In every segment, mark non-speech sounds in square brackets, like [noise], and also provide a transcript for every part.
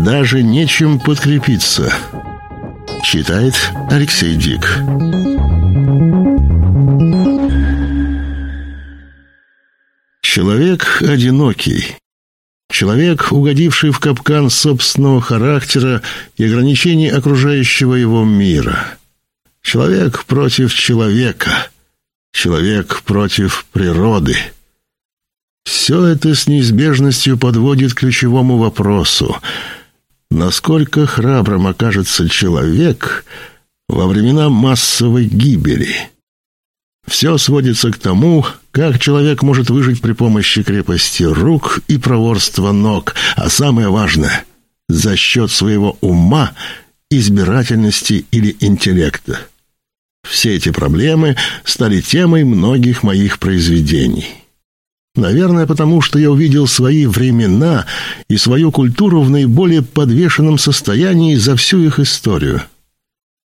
Даже нечем подкрепиться. Читает Алексей Дик. Человек одинокий. Человек, угодивший в капкан собственного характера и ограничений окружающего его мира. Человек против человека. Человек против природы. Все это с неизбежностью подводит к ключевому вопросу. Насколько храбрым окажется человек во времена массовой гибели? Все сводится к тому, как человек может выжить при помощи крепости рук и проворства ног, а самое важное — за счет своего ума, избирательности или интеллекта. Все эти проблемы стали темой многих моих произведений. Наверное, потому что я увидел свои времена и свою культуру в наиболее подвешенном состоянии за всю их историю.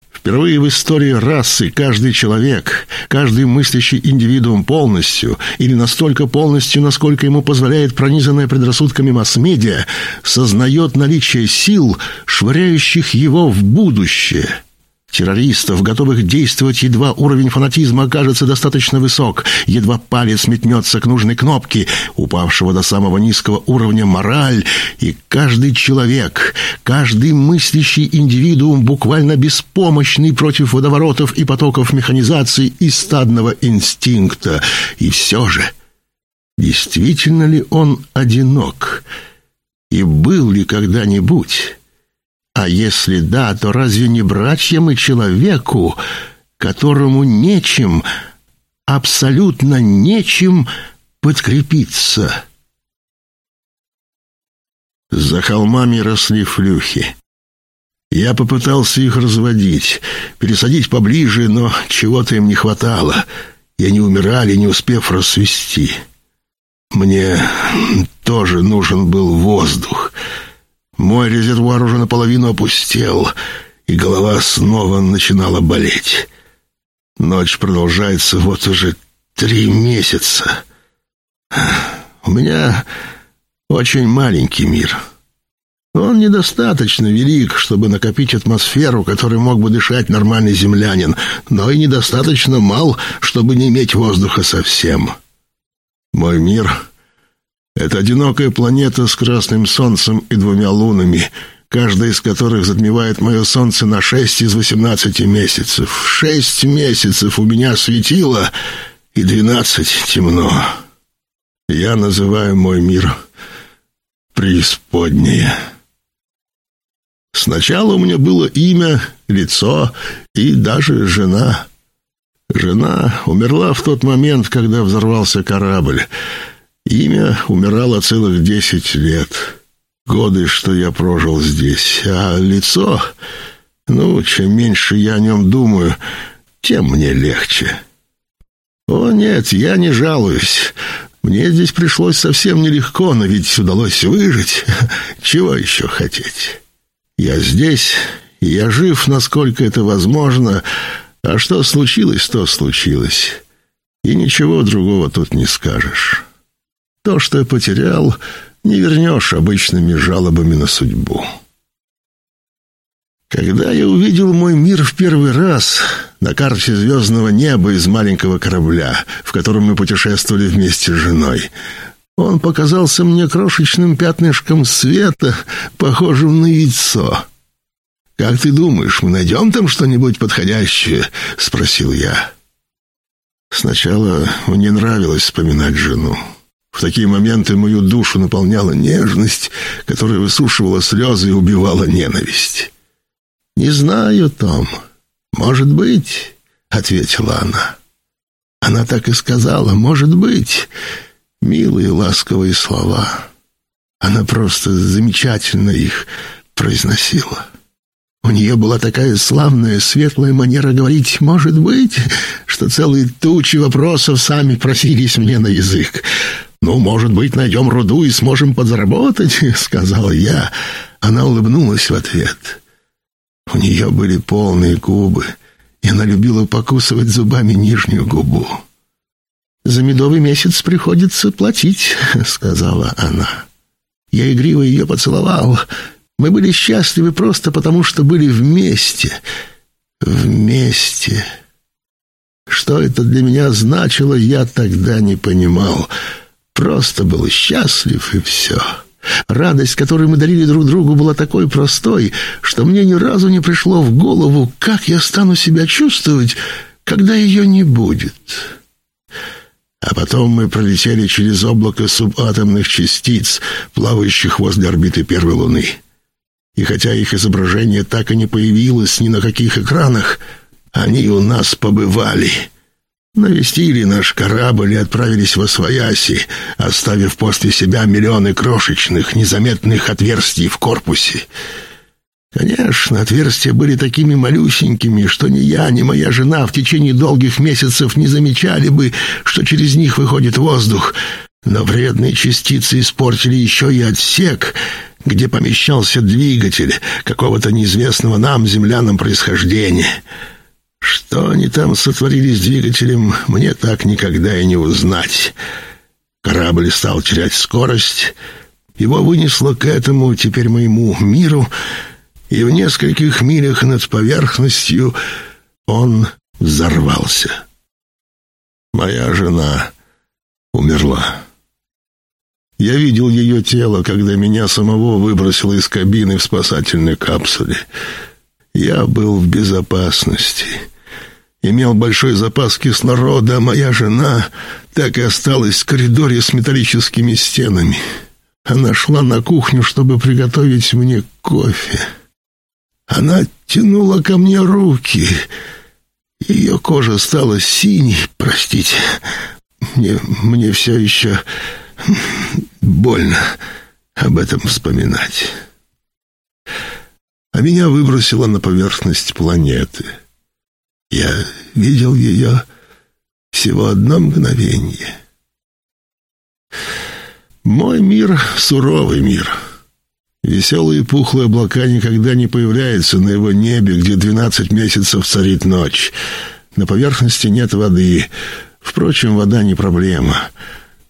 Впервые в истории расы каждый человек, каждый мыслящий индивидуум полностью, или настолько полностью, насколько ему позволяет пронизанная предрассудками масс-медиа, сознает наличие сил, швыряющих его в будущее – Террористов, готовых действовать, едва уровень фанатизма окажется достаточно высок, едва палец метнется к нужной кнопке, упавшего до самого низкого уровня мораль, и каждый человек, каждый мыслящий индивидуум буквально беспомощный против водоворотов и потоков механизации и стадного инстинкта. И все же, действительно ли он одинок? И был ли когда-нибудь... А если да, то разве не братьям и человеку, которому нечем, абсолютно нечем подкрепиться? За холмами росли флюхи. Я попытался их разводить, пересадить поближе, но чего-то им не хватало, и они умирали, не успев расцвести. Мне тоже нужен был воздух — мой резервуар уже наполовину опустел, и голова снова начинала болеть. Ночь продолжается вот уже три месяца. У меня очень маленький мир. Он недостаточно велик, чтобы накопить атмосферу, которой мог бы дышать нормальный землянин, но и недостаточно мал, чтобы не иметь воздуха совсем. Мой мир это одинокая планета с красным солнцем и двумя лунами, каждая из которых затмевает мое солнце на шесть из восемнадцати месяцев. Шесть месяцев у меня светило, и двенадцать темно. Я называю мой мир преисподнее. Сначала у меня было имя, лицо и даже жена. Жена умерла в тот момент, когда взорвался корабль. Имя умирало целых десять лет. Годы, что я прожил здесь. А лицо... Ну, чем меньше я о нем думаю, тем мне легче. О, нет, я не жалуюсь. Мне здесь пришлось совсем нелегко, но ведь удалось выжить. [laughs] Чего еще хотеть? Я здесь, и я жив, насколько это возможно. А что случилось, то случилось. И ничего другого тут не скажешь. То, что я потерял, не вернешь обычными жалобами на судьбу. Когда я увидел мой мир в первый раз на карте звездного неба из маленького корабля, в котором мы путешествовали вместе с женой, он показался мне крошечным пятнышком света, похожим на яйцо. «Как ты думаешь, мы найдем там что-нибудь подходящее?» — спросил я. Сначала мне нравилось вспоминать жену. В такие моменты мою душу наполняла нежность, которая высушивала слезы и убивала ненависть. «Не знаю, Том. Может быть», — ответила она. Она так и сказала «может быть». Милые ласковые слова. Она просто замечательно их произносила. У нее была такая славная, светлая манера говорить «может быть», что целые тучи вопросов сами просились мне на язык. «Ну, может быть, найдем руду и сможем подзаработать», — сказал я. Она улыбнулась в ответ. У нее были полные губы, и она любила покусывать зубами нижнюю губу. «За медовый месяц приходится платить», — сказала она. Я игриво ее поцеловал. Мы были счастливы просто потому, что были вместе. Вместе. Что это для меня значило, я тогда не понимал. Просто был счастлив, и все. Радость, которую мы дарили друг другу, была такой простой, что мне ни разу не пришло в голову, как я стану себя чувствовать, когда ее не будет. А потом мы пролетели через облако субатомных частиц, плавающих возле орбиты первой Луны. И хотя их изображение так и не появилось ни на каких экранах, они у нас побывали. Навестили наш корабль и отправились во Свояси, оставив после себя миллионы крошечных, незаметных отверстий в корпусе. Конечно, отверстия были такими малюсенькими, что ни я, ни моя жена в течение долгих месяцев не замечали бы, что через них выходит воздух. Но вредные частицы испортили еще и отсек, где помещался двигатель какого-то неизвестного нам, землянам, происхождения. Что они там сотворили с двигателем, мне так никогда и не узнать. Корабль стал терять скорость, его вынесло к этому теперь моему миру — и в нескольких милях над поверхностью он взорвался. Моя жена умерла. Я видел ее тело, когда меня самого выбросило из кабины в спасательной капсуле. Я был в безопасности. Имел большой запас кислорода, а моя жена так и осталась в коридоре с металлическими стенами. Она шла на кухню, чтобы приготовить мне кофе. Она тянула ко мне руки. Ее кожа стала синей, простите. Мне, мне все еще больно об этом вспоминать. А меня выбросило на поверхность планеты. Я видел ее всего одно мгновение. Мой мир — суровый мир — Веселые пухлые облака никогда не появляются на его небе, где двенадцать месяцев царит ночь. На поверхности нет воды. Впрочем, вода не проблема.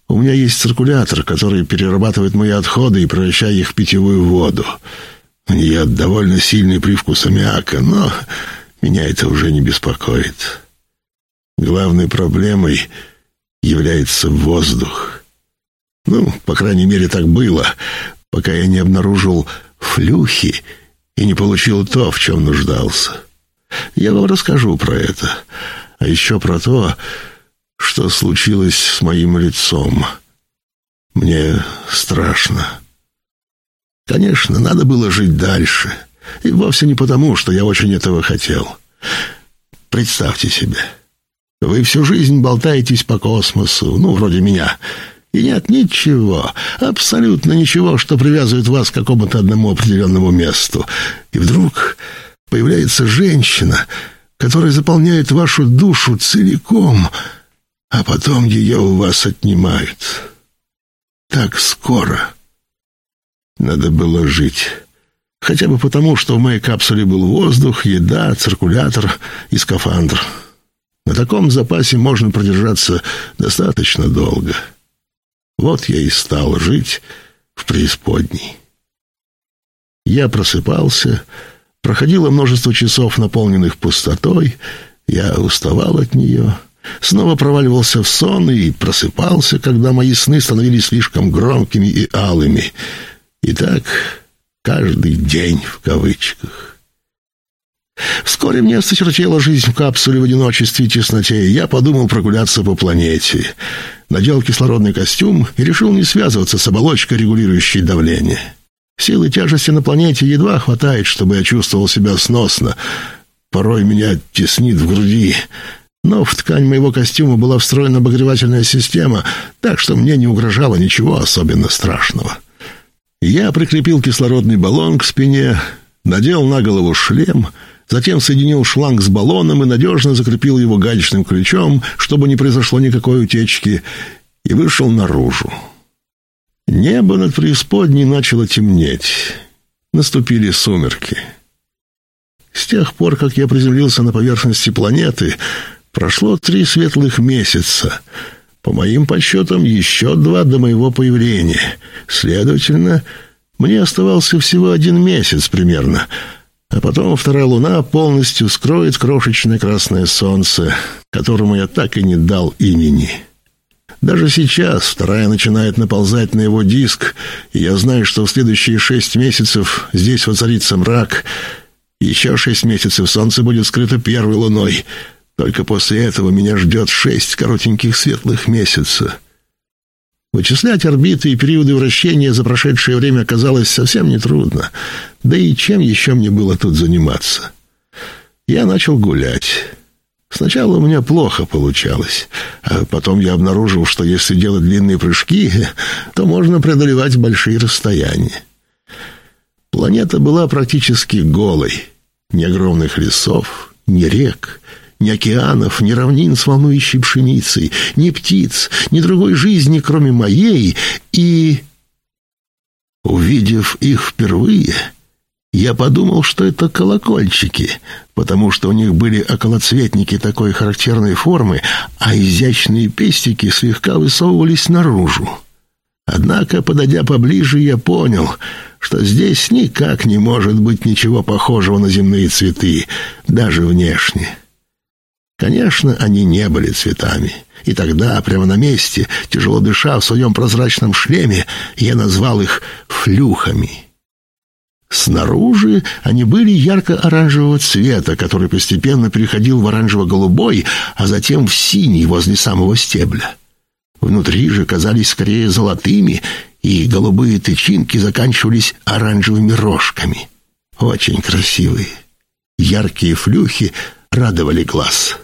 У меня есть циркулятор, который перерабатывает мои отходы и превращает их в питьевую воду. У нее довольно сильный привкус аммиака, но меня это уже не беспокоит. Главной проблемой является воздух. Ну, по крайней мере, так было пока я не обнаружил флюхи и не получил то, в чем нуждался. Я вам расскажу про это, а еще про то, что случилось с моим лицом. Мне страшно. Конечно, надо было жить дальше, и вовсе не потому, что я очень этого хотел. Представьте себе, вы всю жизнь болтаетесь по космосу, ну, вроде меня — и нет ничего, абсолютно ничего, что привязывает вас к какому-то одному определенному месту. И вдруг появляется женщина, которая заполняет вашу душу целиком, а потом ее у вас отнимают. Так скоро. Надо было жить. Хотя бы потому, что в моей капсуле был воздух, еда, циркулятор и скафандр. На таком запасе можно продержаться достаточно долго. — вот я и стал жить в преисподней. Я просыпался, проходило множество часов, наполненных пустотой, я уставал от нее, снова проваливался в сон и просыпался, когда мои сны становились слишком громкими и алыми. И так каждый день в кавычках. Вскоре мне осточертела жизнь в капсуле в одиночестве и тесноте, и я подумал прогуляться по планете. Надел кислородный костюм и решил не связываться с оболочкой, регулирующей давление. Силы тяжести на планете едва хватает, чтобы я чувствовал себя сносно. Порой меня теснит в груди. Но в ткань моего костюма была встроена обогревательная система, так что мне не угрожало ничего особенно страшного. Я прикрепил кислородный баллон к спине, надел на голову шлем — затем соединил шланг с баллоном и надежно закрепил его гаечным ключом, чтобы не произошло никакой утечки, и вышел наружу. Небо над преисподней начало темнеть. Наступили сумерки. С тех пор, как я приземлился на поверхности планеты, прошло три светлых месяца. По моим подсчетам, еще два до моего появления. Следовательно, Мне оставался всего один месяц примерно, а потом вторая луна полностью скроет крошечное красное солнце, которому я так и не дал имени. Даже сейчас вторая начинает наползать на его диск, и я знаю, что в следующие шесть месяцев здесь воцарится мрак. Еще шесть месяцев солнце будет скрыто первой луной. Только после этого меня ждет шесть коротеньких светлых месяцев. Вычислять орбиты и периоды вращения за прошедшее время оказалось совсем нетрудно. Да и чем еще мне было тут заниматься? Я начал гулять. Сначала у меня плохо получалось, а потом я обнаружил, что если делать длинные прыжки, то можно преодолевать большие расстояния. Планета была практически голой. Ни огромных лесов, ни рек, ни океанов, ни равнин с волнующей пшеницей, ни птиц, ни другой жизни, кроме моей, и... Увидев их впервые, я подумал, что это колокольчики, потому что у них были околоцветники такой характерной формы, а изящные пестики слегка высовывались наружу. Однако, подойдя поближе, я понял, что здесь никак не может быть ничего похожего на земные цветы, даже внешне. Конечно, они не были цветами. И тогда, прямо на месте, тяжело дыша в своем прозрачном шлеме, я назвал их флюхами. Снаружи они были ярко-оранжевого цвета, который постепенно переходил в оранжево-голубой, а затем в синий возле самого стебля. Внутри же казались скорее золотыми, и голубые тычинки заканчивались оранжевыми рожками. Очень красивые. Яркие флюхи радовали глаз.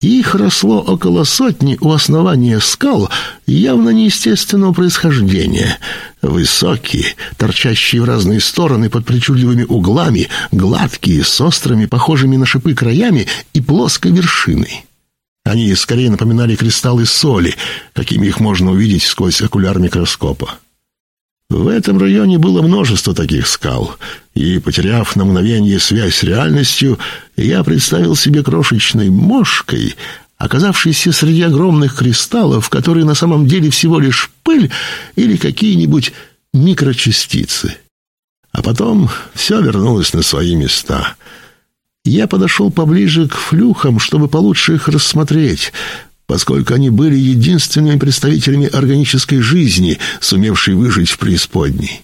Их росло около сотни у основания скал явно неестественного происхождения. Высокие, торчащие в разные стороны под причудливыми углами, гладкие, с острыми, похожими на шипы краями и плоской вершиной. Они скорее напоминали кристаллы соли, какими их можно увидеть сквозь окуляр микроскопа. В этом районе было множество таких скал, и, потеряв на мгновение связь с реальностью, я представил себе крошечной мошкой, оказавшейся среди огромных кристаллов, которые на самом деле всего лишь пыль или какие-нибудь микрочастицы. А потом все вернулось на свои места. Я подошел поближе к флюхам, чтобы получше их рассмотреть — поскольку они были единственными представителями органической жизни, сумевшей выжить в преисподней.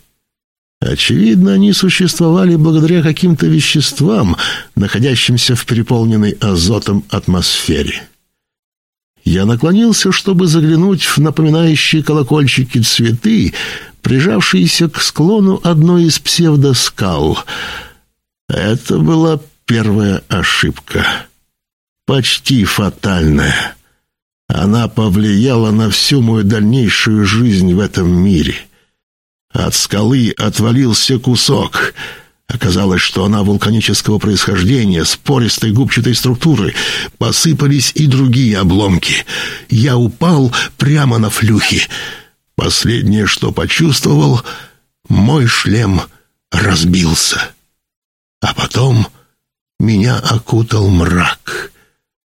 Очевидно, они существовали благодаря каким-то веществам, находящимся в переполненной азотом атмосфере. Я наклонился, чтобы заглянуть в напоминающие колокольчики цветы, прижавшиеся к склону одной из псевдоскал. Это была первая ошибка. Почти фатальная. Она повлияла на всю мою дальнейшую жизнь в этом мире. От скалы отвалился кусок. Оказалось, что она вулканического происхождения, с пористой губчатой структуры. Посыпались и другие обломки. Я упал прямо на флюхи. Последнее, что почувствовал, мой шлем разбился. А потом меня окутал мрак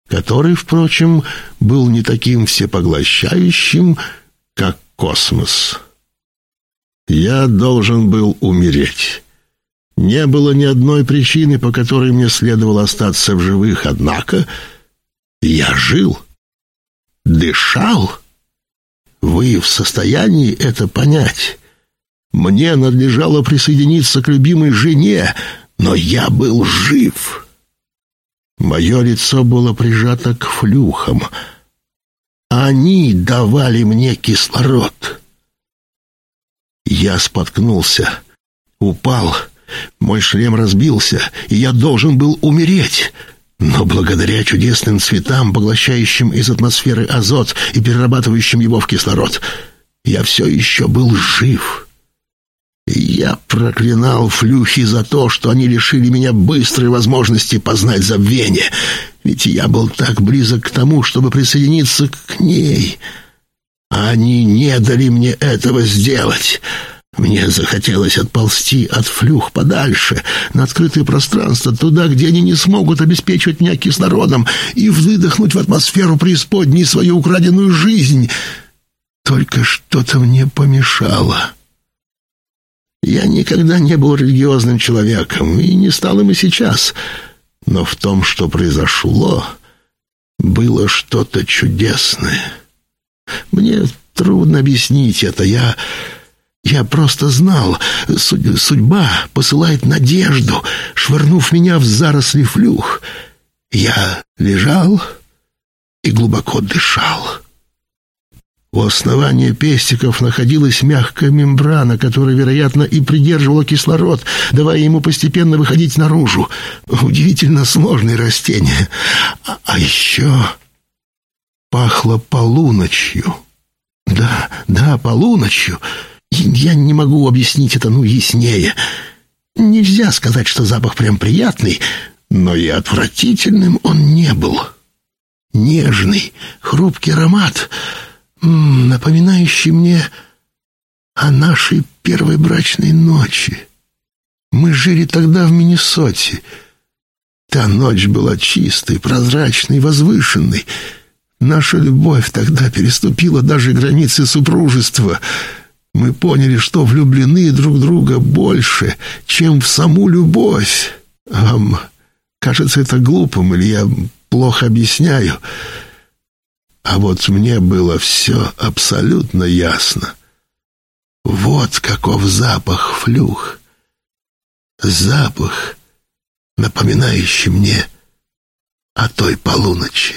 который, впрочем, был не таким всепоглощающим, как космос. Я должен был умереть. Не было ни одной причины, по которой мне следовало остаться в живых, однако я жил, дышал. Вы в состоянии это понять. Мне надлежало присоединиться к любимой жене, но я был жив». Мое лицо было прижато к флюхам. Они давали мне кислород. Я споткнулся, упал, мой шлем разбился, и я должен был умереть. Но благодаря чудесным цветам, поглощающим из атмосферы азот и перерабатывающим его в кислород, я все еще был жив. Я проклинал флюхи за то, что они лишили меня быстрой возможности познать забвение, ведь я был так близок к тому, чтобы присоединиться к ней. Они не дали мне этого сделать. Мне захотелось отползти от флюх подальше, на открытое пространство, туда, где они не смогут обеспечивать меня кислородом, и выдохнуть в атмосферу преисподней свою украденную жизнь. Только что-то мне помешало». Я никогда не был религиозным человеком и не стал им и сейчас. Но в том, что произошло, было что-то чудесное. Мне трудно объяснить это. Я... Я просто знал, судьба посылает надежду, швырнув меня в заросли флюх. Я лежал и глубоко дышал. У основания пестиков находилась мягкая мембрана, которая, вероятно, и придерживала кислород, давая ему постепенно выходить наружу. Удивительно сложные растения. А, а еще пахло полуночью. Да, да, полуночью. Я не могу объяснить это, ну, яснее. Нельзя сказать, что запах прям приятный, но и отвратительным он не был. Нежный, хрупкий аромат — напоминающий мне о нашей первой брачной ночи. Мы жили тогда в Миннесоте. Та ночь была чистой, прозрачной, возвышенной. Наша любовь тогда переступила даже границы супружества. Мы поняли, что влюблены друг друга больше, чем в саму любовь. Вам кажется это глупым, или я плохо объясняю. А вот мне было все абсолютно ясно. Вот каков запах флюх. Запах, напоминающий мне о той полуночи.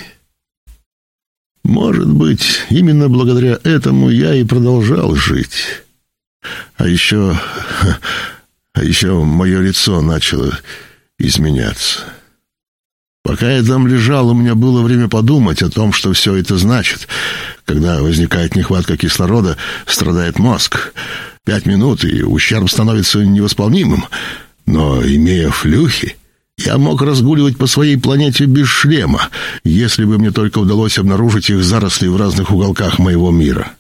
Может быть, именно благодаря этому я и продолжал жить. А еще... [laughs] А еще мое лицо начало изменяться. Пока я там лежал, у меня было время подумать о том, что все это значит. Когда возникает нехватка кислорода, страдает мозг. Пять минут, и ущерб становится невосполнимым. Но, имея флюхи, я мог разгуливать по своей планете без шлема, если бы мне только удалось обнаружить их заросли в разных уголках моего мира.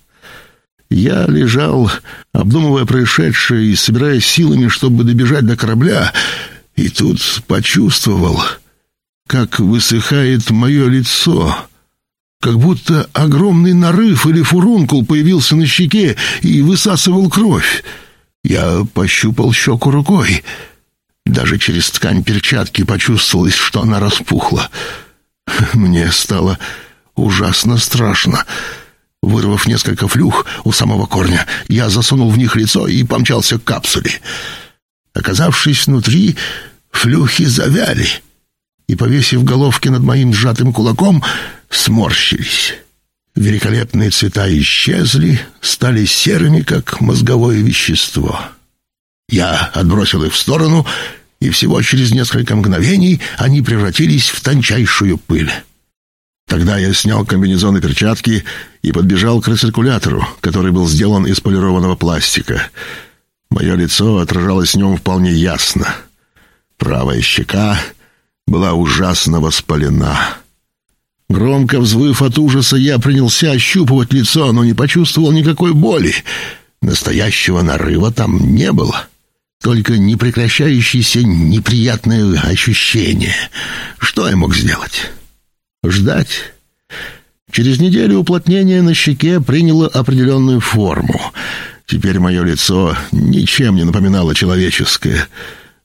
Я лежал, обдумывая происшедшее и собираясь силами, чтобы добежать до корабля, и тут почувствовал как высыхает мое лицо, как будто огромный нарыв или фурункул появился на щеке и высасывал кровь. Я пощупал щеку рукой. Даже через ткань перчатки почувствовалось, что она распухла. Мне стало ужасно страшно. Вырвав несколько флюх у самого корня, я засунул в них лицо и помчался к капсуле. Оказавшись внутри, флюхи завяли — и, повесив головки над моим сжатым кулаком, сморщились. Великолепные цвета исчезли, стали серыми, как мозговое вещество. Я отбросил их в сторону, и всего через несколько мгновений они превратились в тончайшую пыль. Тогда я снял комбинезон и перчатки и подбежал к рециркулятору, который был сделан из полированного пластика. Мое лицо отражалось в нем вполне ясно. Правая щека была ужасно воспалена. Громко взвыв от ужаса, я принялся ощупывать лицо, но не почувствовал никакой боли. Настоящего нарыва там не было. Только непрекращающееся неприятное ощущение. Что я мог сделать? Ждать? Через неделю уплотнение на щеке приняло определенную форму. Теперь мое лицо ничем не напоминало человеческое.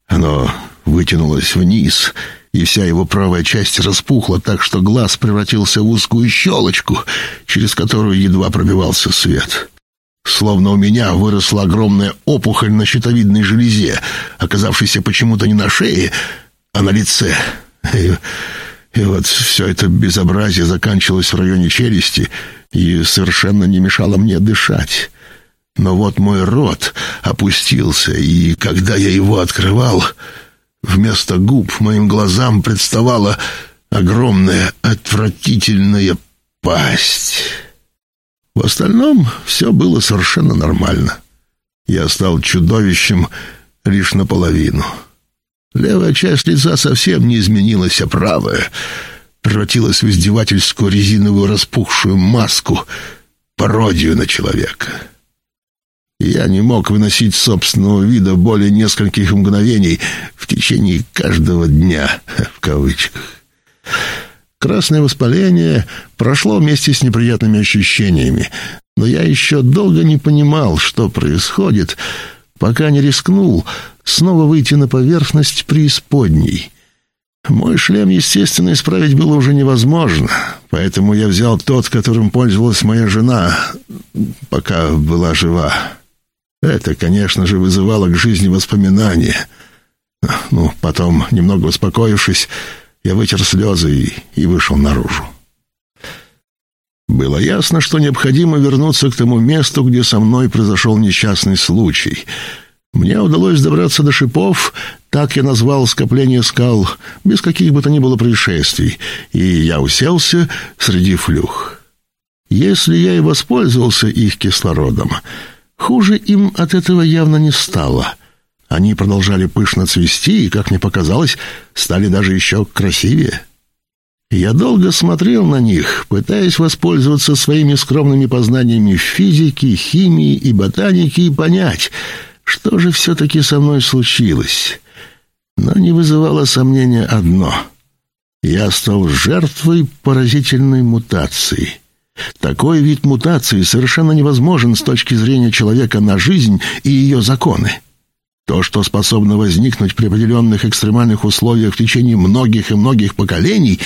Оно вытянулось вниз — и вся его правая часть распухла так, что глаз превратился в узкую щелочку, через которую едва пробивался свет. Словно у меня выросла огромная опухоль на щитовидной железе, оказавшейся почему-то не на шее, а на лице. И, и вот все это безобразие заканчивалось в районе челюсти и совершенно не мешало мне дышать. Но вот мой рот опустился, и когда я его открывал... Вместо губ моим глазам представала огромная отвратительная пасть. В остальном все было совершенно нормально. Я стал чудовищем лишь наполовину. Левая часть лица совсем не изменилась, а правая превратилась в издевательскую резиновую распухшую маску, пародию на человека. Я не мог выносить собственного вида более нескольких мгновений в течение каждого дня, [laughs] в кавычках. Красное воспаление прошло вместе с неприятными ощущениями, но я еще долго не понимал, что происходит, пока не рискнул снова выйти на поверхность преисподней. Мой шлем, естественно, исправить было уже невозможно, поэтому я взял тот, которым пользовалась моя жена, пока была жива. Это, конечно же, вызывало к жизни воспоминания. Ну, потом, немного успокоившись, я вытер слезы и, и вышел наружу. Было ясно, что необходимо вернуться к тому месту, где со мной произошел несчастный случай. Мне удалось добраться до шипов, так я назвал скопление скал, без каких бы то ни было происшествий, и я уселся среди флюх. Если я и воспользовался их кислородом, хуже им от этого явно не стало. Они продолжали пышно цвести и, как мне показалось, стали даже еще красивее. Я долго смотрел на них, пытаясь воспользоваться своими скромными познаниями физики, химии и ботаники и понять, что же все-таки со мной случилось. Но не вызывало сомнения одно — я стал жертвой поразительной мутации. Такой вид мутации совершенно невозможен с точки зрения человека на жизнь и ее законы. То, что способно возникнуть при определенных экстремальных условиях в течение многих и многих поколений,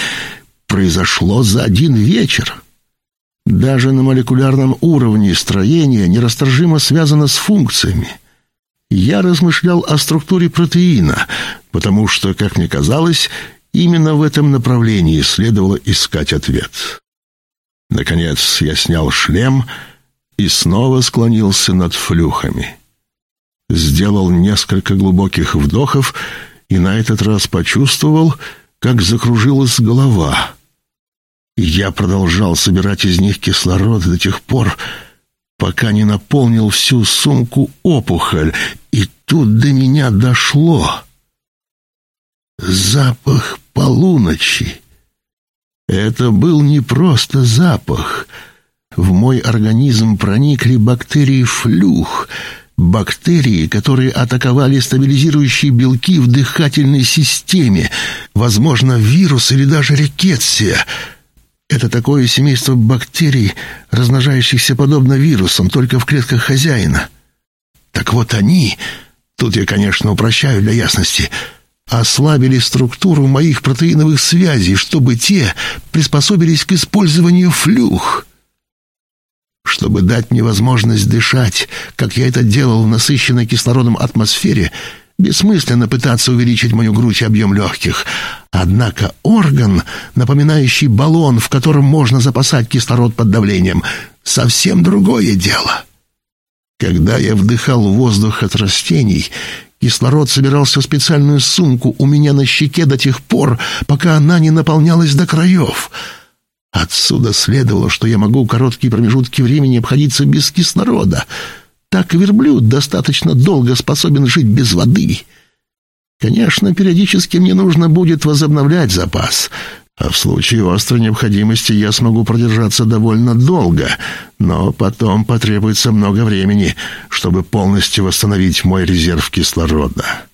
произошло за один вечер. Даже на молекулярном уровне строение нерасторжимо связано с функциями. Я размышлял о структуре протеина, потому что, как мне казалось, именно в этом направлении следовало искать ответ. Наконец я снял шлем и снова склонился над флюхами сделал несколько глубоких вдохов и на этот раз почувствовал, как закружилась голова. Я продолжал собирать из них кислород до тех пор, пока не наполнил всю сумку опухоль, и тут до меня дошло. Запах полуночи. Это был не просто запах. В мой организм проникли бактерии флюх — Бактерии, которые атаковали стабилизирующие белки в дыхательной системе, возможно, вирус или даже рикетсия. Это такое семейство бактерий, размножающихся подобно вирусам, только в клетках хозяина. Так вот они, тут я, конечно, упрощаю для ясности, ослабили структуру моих протеиновых связей, чтобы те приспособились к использованию флюх чтобы дать мне возможность дышать, как я это делал в насыщенной кислородом атмосфере, бессмысленно пытаться увеличить мою грудь и объем легких. Однако орган, напоминающий баллон, в котором можно запасать кислород под давлением, совсем другое дело. Когда я вдыхал воздух от растений, кислород собирался в специальную сумку у меня на щеке до тех пор, пока она не наполнялась до краев — Отсюда следовало, что я могу короткие промежутки времени обходиться без кислорода. Так верблюд достаточно долго способен жить без воды. Конечно, периодически мне нужно будет возобновлять запас, а в случае острой необходимости я смогу продержаться довольно долго, но потом потребуется много времени, чтобы полностью восстановить мой резерв кислорода.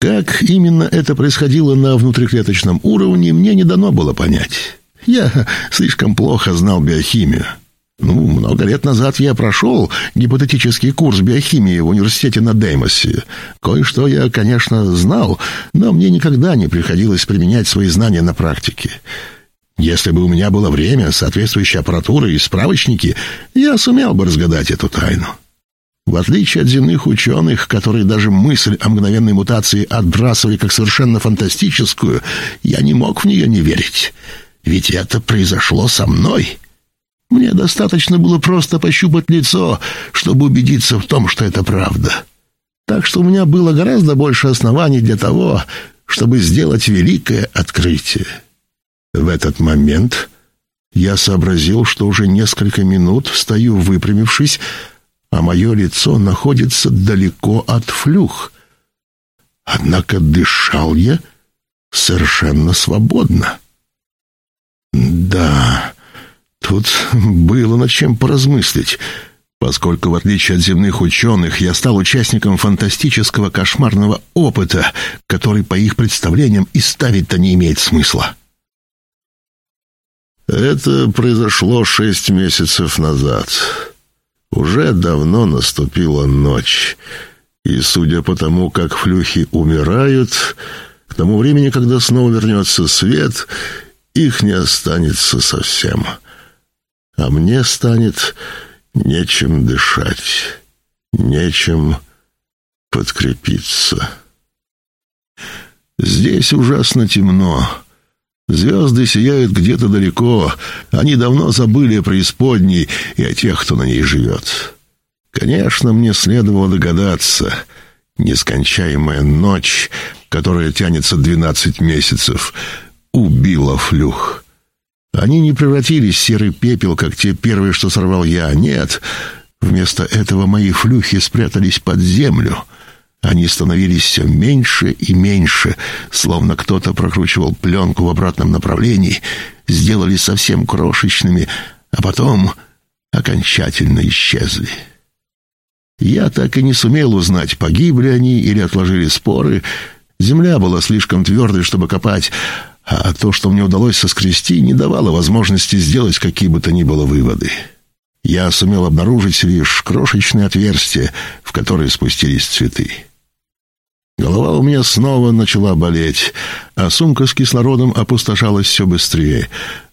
Как именно это происходило на внутриклеточном уровне, мне не дано было понять. Я слишком плохо знал биохимию. Ну, много лет назад я прошел гипотетический курс биохимии в университете на Деймосе. Кое-что я, конечно, знал, но мне никогда не приходилось применять свои знания на практике. Если бы у меня было время, соответствующая аппаратура и справочники, я сумел бы разгадать эту тайну. В отличие от земных ученых, которые даже мысль о мгновенной мутации отбрасывали как совершенно фантастическую, я не мог в нее не верить. Ведь это произошло со мной. Мне достаточно было просто пощупать лицо, чтобы убедиться в том, что это правда. Так что у меня было гораздо больше оснований для того, чтобы сделать великое открытие. В этот момент я сообразил, что уже несколько минут стою выпрямившись, а мое лицо находится далеко от флюх. Однако дышал я совершенно свободно. Да, тут было над чем поразмыслить, поскольку, в отличие от земных ученых, я стал участником фантастического кошмарного опыта, который, по их представлениям, и ставить-то не имеет смысла. Это произошло шесть месяцев назад. Уже давно наступила ночь, и, судя по тому, как флюхи умирают, к тому времени, когда снова вернется свет, их не останется совсем. А мне станет нечем дышать, нечем подкрепиться. Здесь ужасно темно. Звезды сияют где-то далеко. Они давно забыли о преисподней и о тех, кто на ней живет. Конечно, мне следовало догадаться. Нескончаемая ночь, которая тянется двенадцать месяцев, убила флюх. Они не превратились в серый пепел, как те первые, что сорвал я. Нет, вместо этого мои флюхи спрятались под землю — они становились все меньше и меньше, словно кто-то прокручивал пленку в обратном направлении, сделали совсем крошечными, а потом окончательно исчезли. Я так и не сумел узнать, погибли они или отложили споры. Земля была слишком твердой, чтобы копать, а то, что мне удалось соскрести, не давало возможности сделать какие бы то ни было выводы. Я сумел обнаружить лишь крошечные отверстия, в которые спустились цветы. Голова у меня снова начала болеть, а сумка с кислородом опустошалась все быстрее,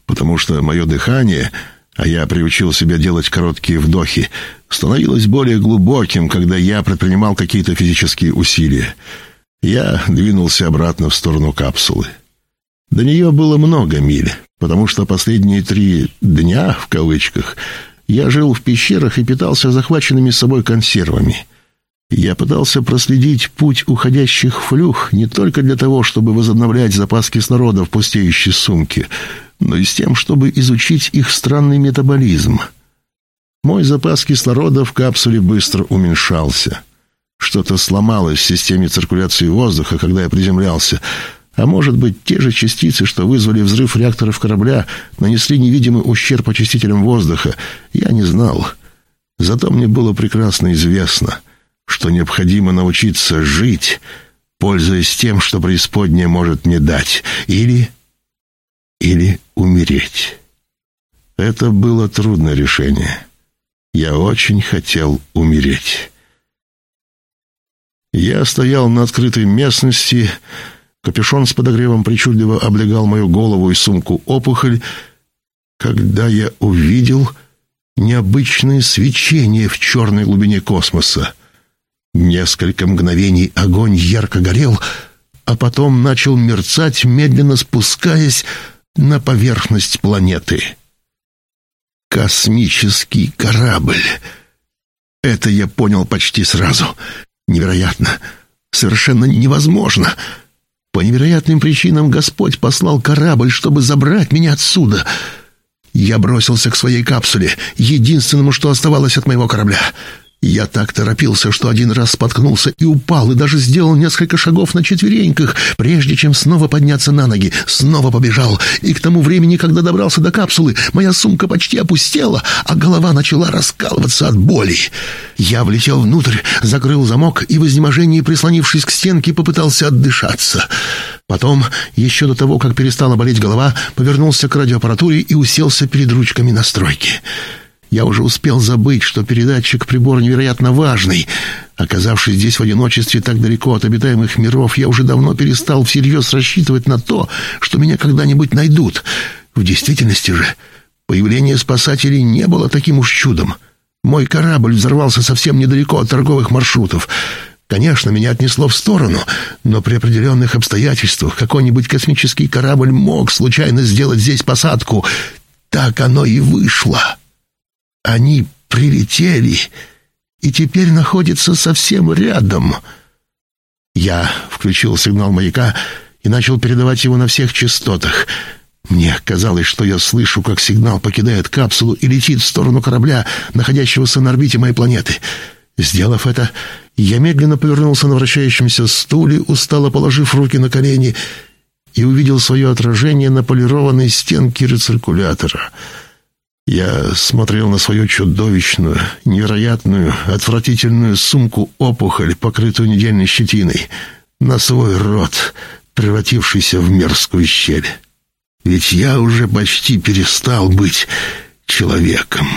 потому что мое дыхание, а я приучил себя делать короткие вдохи, становилось более глубоким, когда я предпринимал какие-то физические усилия. Я двинулся обратно в сторону капсулы. До нее было много миль, потому что последние три «дня» в кавычках я жил в пещерах и питался захваченными с собой консервами — я пытался проследить путь уходящих флюх не только для того, чтобы возобновлять запас кислорода в пустеющей сумке, но и с тем, чтобы изучить их странный метаболизм. Мой запас кислорода в капсуле быстро уменьшался. Что-то сломалось в системе циркуляции воздуха, когда я приземлялся, а может быть, те же частицы, что вызвали взрыв реакторов корабля, нанесли невидимый ущерб очистителям воздуха, я не знал. Зато мне было прекрасно известно — что необходимо научиться жить, пользуясь тем, что преисподняя может мне дать, или... или умереть. Это было трудное решение. Я очень хотел умереть. Я стоял на открытой местности, капюшон с подогревом причудливо облегал мою голову и сумку опухоль, когда я увидел необычное свечение в черной глубине космоса. Несколько мгновений огонь ярко горел, а потом начал мерцать, медленно спускаясь на поверхность планеты. Космический корабль. Это я понял почти сразу. Невероятно. Совершенно невозможно. По невероятным причинам Господь послал корабль, чтобы забрать меня отсюда. Я бросился к своей капсуле, единственному, что оставалось от моего корабля — я так торопился, что один раз споткнулся и упал, и даже сделал несколько шагов на четвереньках, прежде чем снова подняться на ноги. Снова побежал, и к тому времени, когда добрался до капсулы, моя сумка почти опустела, а голова начала раскалываться от боли. Я влетел внутрь, закрыл замок и в изнеможении, прислонившись к стенке, попытался отдышаться. Потом, еще до того, как перестала болеть голова, повернулся к радиоаппаратуре и уселся перед ручками настройки. Я уже успел забыть, что передатчик прибора невероятно важный. Оказавшись здесь в одиночестве так далеко от обитаемых миров, я уже давно перестал всерьез рассчитывать на то, что меня когда-нибудь найдут. В действительности же, появление спасателей не было таким уж чудом. Мой корабль взорвался совсем недалеко от торговых маршрутов. Конечно, меня отнесло в сторону, но при определенных обстоятельствах какой-нибудь космический корабль мог случайно сделать здесь посадку. Так оно и вышло. Они прилетели и теперь находятся совсем рядом. Я включил сигнал маяка и начал передавать его на всех частотах. Мне казалось, что я слышу, как сигнал покидает капсулу и летит в сторону корабля, находящегося на орбите моей планеты. Сделав это, я медленно повернулся на вращающемся стуле, устало положив руки на колени, и увидел свое отражение на полированной стенке рециркулятора — я смотрел на свою чудовищную, невероятную, отвратительную сумку-опухоль, покрытую недельной щетиной, на свой рот, превратившийся в мерзкую щель. Ведь я уже почти перестал быть человеком.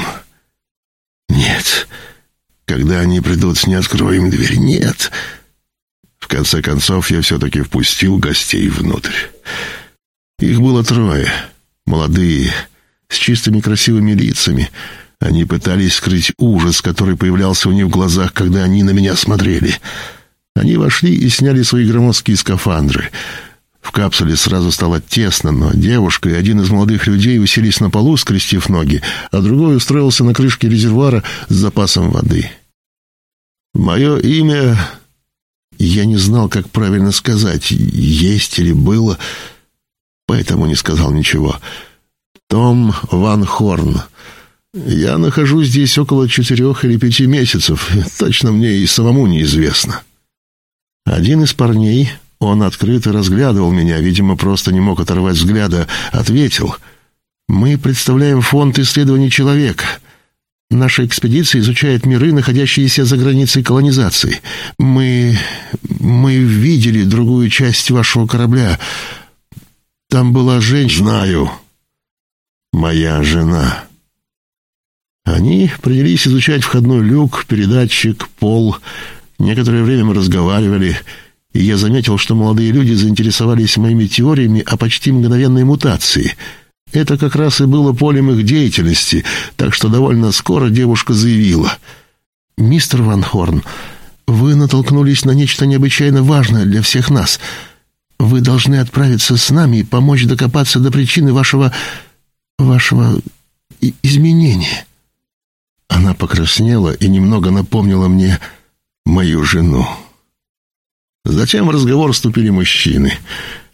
Нет, — Когда они придут, не откроем дверь. Нет. В конце концов, я все-таки впустил гостей внутрь. Их было трое. Молодые, с чистыми красивыми лицами. Они пытались скрыть ужас, который появлялся у них в глазах, когда они на меня смотрели. Они вошли и сняли свои громоздкие скафандры. В капсуле сразу стало тесно, но девушка и один из молодых людей уселись на полу, скрестив ноги, а другой устроился на крышке резервуара с запасом воды. Мое имя... Я не знал, как правильно сказать, есть или было, поэтому не сказал ничего. Том Ван Хорн. Я нахожусь здесь около четырех или пяти месяцев. Точно мне и самому неизвестно. Один из парней, он открыто разглядывал меня, видимо, просто не мог оторвать взгляда, ответил. «Мы представляем фонд исследований человека». Наша экспедиция изучает миры, находящиеся за границей колонизации. Мы... мы видели другую часть вашего корабля. Там была женщина... Знаю. Моя жена. Они принялись изучать входной люк, передатчик, пол. Некоторое время мы разговаривали, и я заметил, что молодые люди заинтересовались моими теориями о почти мгновенной мутации — это как раз и было полем их деятельности, так что довольно скоро девушка заявила. «Мистер Ван Хорн, вы натолкнулись на нечто необычайно важное для всех нас. Вы должны отправиться с нами и помочь докопаться до причины вашего... вашего... изменения». Она покраснела и немного напомнила мне мою жену. Затем в разговор вступили мужчины —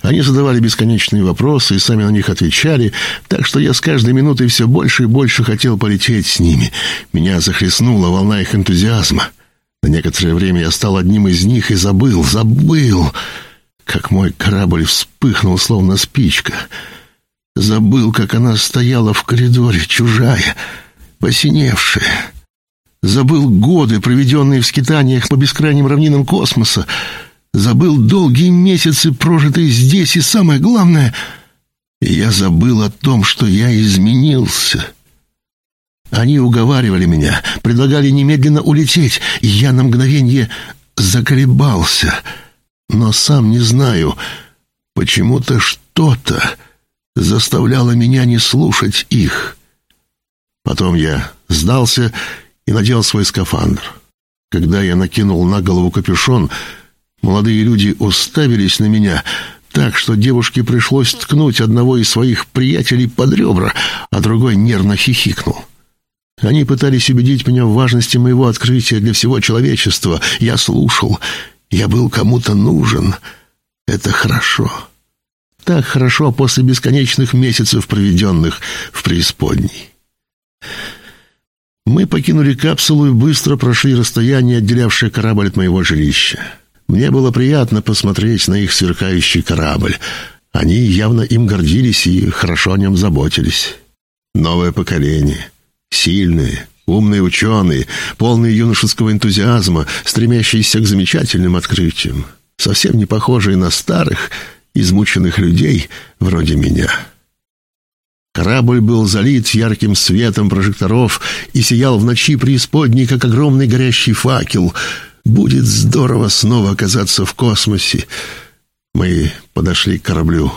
они задавали бесконечные вопросы и сами на них отвечали, так что я с каждой минутой все больше и больше хотел полететь с ними. Меня захлестнула волна их энтузиазма. На некоторое время я стал одним из них и забыл, забыл, как мой корабль вспыхнул, словно спичка. Забыл, как она стояла в коридоре, чужая, посиневшая. Забыл годы, проведенные в скитаниях по бескрайним равнинам космоса, забыл долгие месяцы, прожитые здесь, и самое главное, я забыл о том, что я изменился. Они уговаривали меня, предлагали немедленно улететь, и я на мгновение заколебался. Но сам не знаю, почему-то что-то заставляло меня не слушать их. Потом я сдался и надел свой скафандр. Когда я накинул на голову капюшон — Молодые люди уставились на меня так, что девушке пришлось ткнуть одного из своих приятелей под ребра, а другой нервно хихикнул. Они пытались убедить меня в важности моего открытия для всего человечества. Я слушал. Я был кому-то нужен. Это хорошо. Так хорошо после бесконечных месяцев, проведенных в преисподней. Мы покинули капсулу и быстро прошли расстояние, отделявшее корабль от моего жилища. Мне было приятно посмотреть на их сверкающий корабль. Они явно им гордились и хорошо о нем заботились. Новое поколение. Сильные, умные ученые, полные юношеского энтузиазма, стремящиеся к замечательным открытиям. Совсем не похожие на старых, измученных людей вроде меня. Корабль был залит ярким светом прожекторов и сиял в ночи преисподней, как огромный горящий факел — Будет здорово снова оказаться в космосе. Мы подошли к кораблю.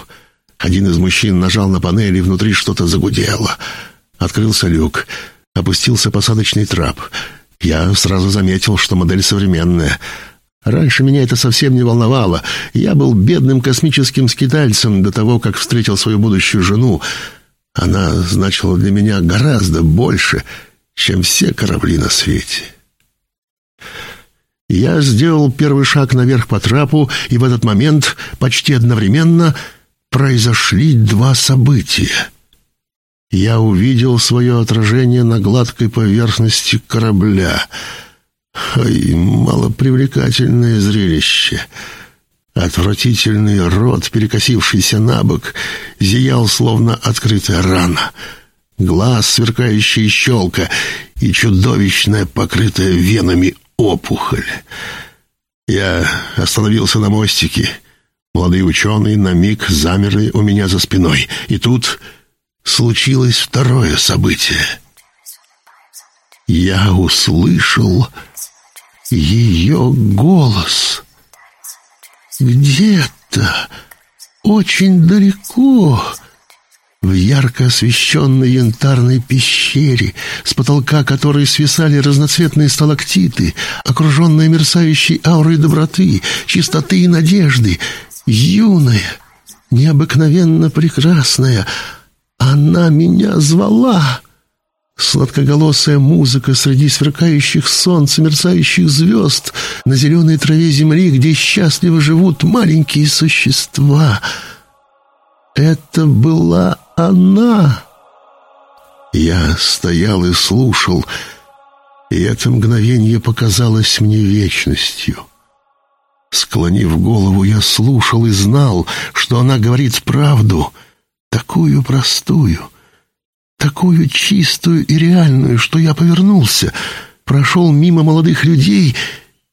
Один из мужчин нажал на панель, и внутри что-то загудело. Открылся люк. Опустился посадочный трап. Я сразу заметил, что модель современная. Раньше меня это совсем не волновало. Я был бедным космическим скитальцем до того, как встретил свою будущую жену. Она значила для меня гораздо больше, чем все корабли на свете. Я сделал первый шаг наверх по трапу, и в этот момент почти одновременно произошли два события. Я увидел свое отражение на гладкой поверхности корабля. Ой, малопривлекательное зрелище. Отвратительный рот, перекосившийся на бок, зиял, словно открытая рана. Глаз, сверкающий щелка, и чудовищная, покрытая венами опухоль. Я остановился на мостике. Молодые ученые на миг замерли у меня за спиной. И тут случилось второе событие. Я услышал Ее голос где-то очень далеко в ярко освещенной янтарной пещере, с потолка которой свисали разноцветные сталактиты, окруженные мерцающей аурой доброты, чистоты и надежды, юная, необыкновенно прекрасная, она меня звала. Сладкоголосая музыка среди сверкающих солнца, мерцающих звезд на зеленой траве земли, где счастливо живут маленькие существа. Это была она. Я стоял и слушал, и это мгновение показалось мне вечностью. Склонив голову, я слушал и знал, что она говорит правду, такую простую, такую чистую и реальную, что я повернулся, прошел мимо молодых людей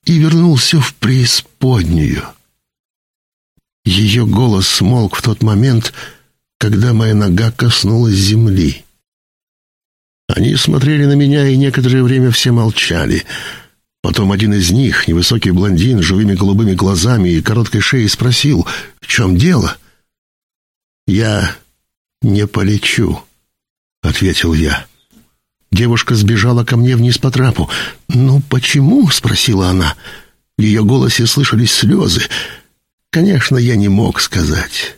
и вернулся в преисподнюю. Ее голос смолк в тот момент, когда моя нога коснулась земли. Они смотрели на меня, и некоторое время все молчали. Потом один из них, невысокий блондин с живыми голубыми глазами и короткой шеей, спросил, в чем дело? «Я не полечу», — ответил я. Девушка сбежала ко мне вниз по трапу. «Ну, почему?» — спросила она. В ее голосе слышались слезы. Конечно, я не мог сказать.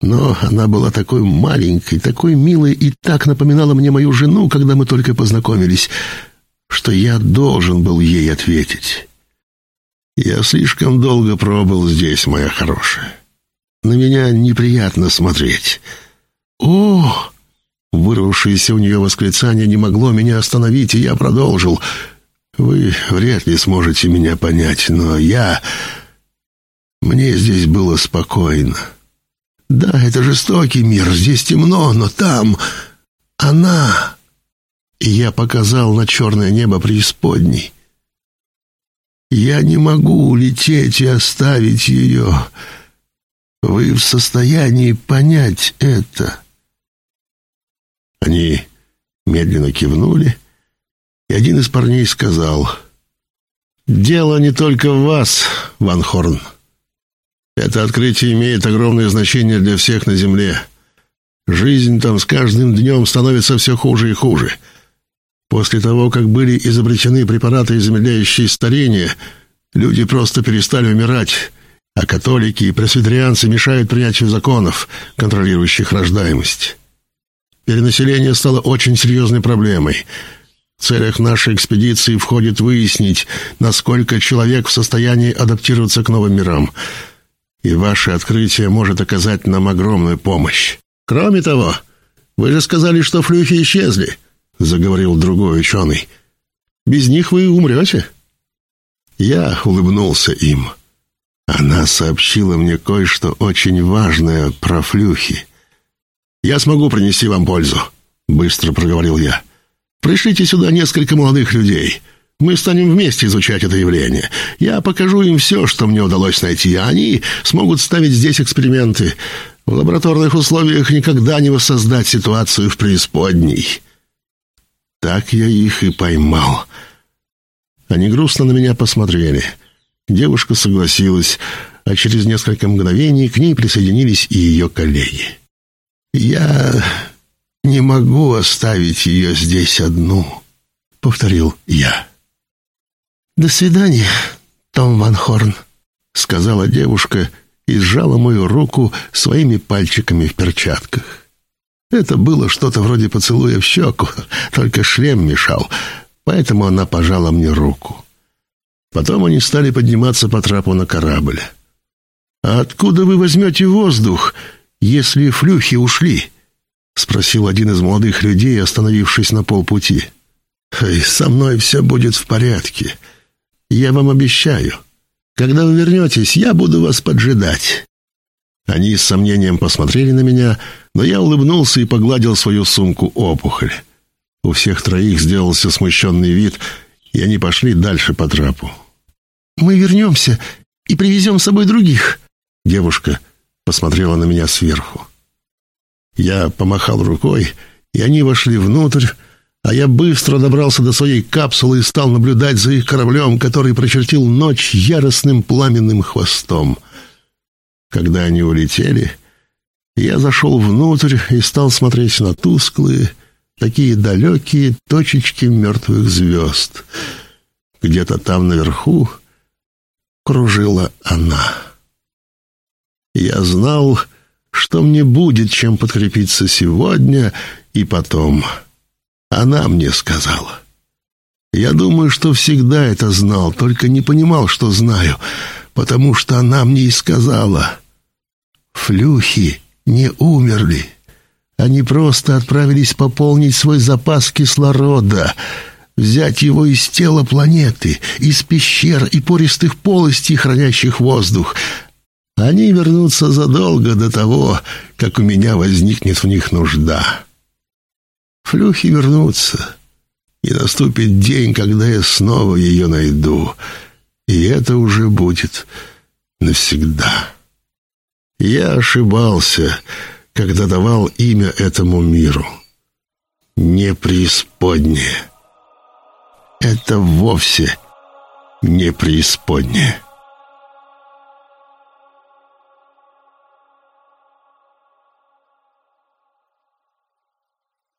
Но она была такой маленькой, такой милой и так напоминала мне мою жену, когда мы только познакомились, что я должен был ей ответить. Я слишком долго пробыл здесь, моя хорошая. На меня неприятно смотреть. О! Вырвавшееся у нее восклицание не могло меня остановить, и я продолжил. Вы вряд ли сможете меня понять, но я... Мне здесь было спокойно. Да, это жестокий мир, здесь темно, но там она. И я показал на черное небо преисподней. Я не могу улететь и оставить ее. Вы в состоянии понять это. Они медленно кивнули, и один из парней сказал, «Дело не только в вас, Ван Хорн. Это открытие имеет огромное значение для всех на Земле. Жизнь там с каждым днем становится все хуже и хуже. После того, как были изобретены препараты, замедляющие старение, люди просто перестали умирать, а католики и пресвитерианцы мешают принятию законов, контролирующих рождаемость. Перенаселение стало очень серьезной проблемой. В целях нашей экспедиции входит выяснить, насколько человек в состоянии адаптироваться к новым мирам – и ваше открытие может оказать нам огромную помощь. Кроме того, вы же сказали, что флюхи исчезли, заговорил другой ученый. Без них вы умрете. Я улыбнулся им. Она сообщила мне кое-что очень важное про флюхи. Я смогу принести вам пользу, быстро проговорил я. Пришлите сюда несколько молодых людей. Мы станем вместе изучать это явление. Я покажу им все, что мне удалось найти, а они смогут ставить здесь эксперименты. В лабораторных условиях никогда не воссоздать ситуацию в преисподней. Так я их и поймал. Они грустно на меня посмотрели. Девушка согласилась, а через несколько мгновений к ней присоединились и ее коллеги. «Я не могу оставить ее здесь одну», — повторил я. «До свидания, Том Ван Хорн», — сказала девушка и сжала мою руку своими пальчиками в перчатках. Это было что-то вроде поцелуя в щеку, только шлем мешал, поэтому она пожала мне руку. Потом они стали подниматься по трапу на корабль. «А откуда вы возьмете воздух, если флюхи ушли?» — спросил один из молодых людей, остановившись на полпути. «Со мной все будет в порядке», я вам обещаю. Когда вы вернетесь, я буду вас поджидать». Они с сомнением посмотрели на меня, но я улыбнулся и погладил свою сумку-опухоль. У всех троих сделался смущенный вид, и они пошли дальше по трапу. «Мы вернемся и привезем с собой других», — девушка посмотрела на меня сверху. Я помахал рукой, и они вошли внутрь, а я быстро добрался до своей капсулы и стал наблюдать за их кораблем, который прочертил ночь яростным пламенным хвостом. Когда они улетели, я зашел внутрь и стал смотреть на тусклые, такие далекие точечки мертвых звезд. Где-то там наверху кружила она. Я знал, что мне будет чем подкрепиться сегодня и потом. Она мне сказала. Я думаю, что всегда это знал, только не понимал, что знаю, потому что она мне и сказала. Флюхи не умерли. Они просто отправились пополнить свой запас кислорода, взять его из тела планеты, из пещер и пористых полостей, хранящих воздух. Они вернутся задолго до того, как у меня возникнет в них нужда. Флюхи вернутся, и наступит день, когда я снова ее найду, и это уже будет навсегда. Я ошибался, когда давал имя этому миру. Не преисподнее. Это вовсе не преисподнее.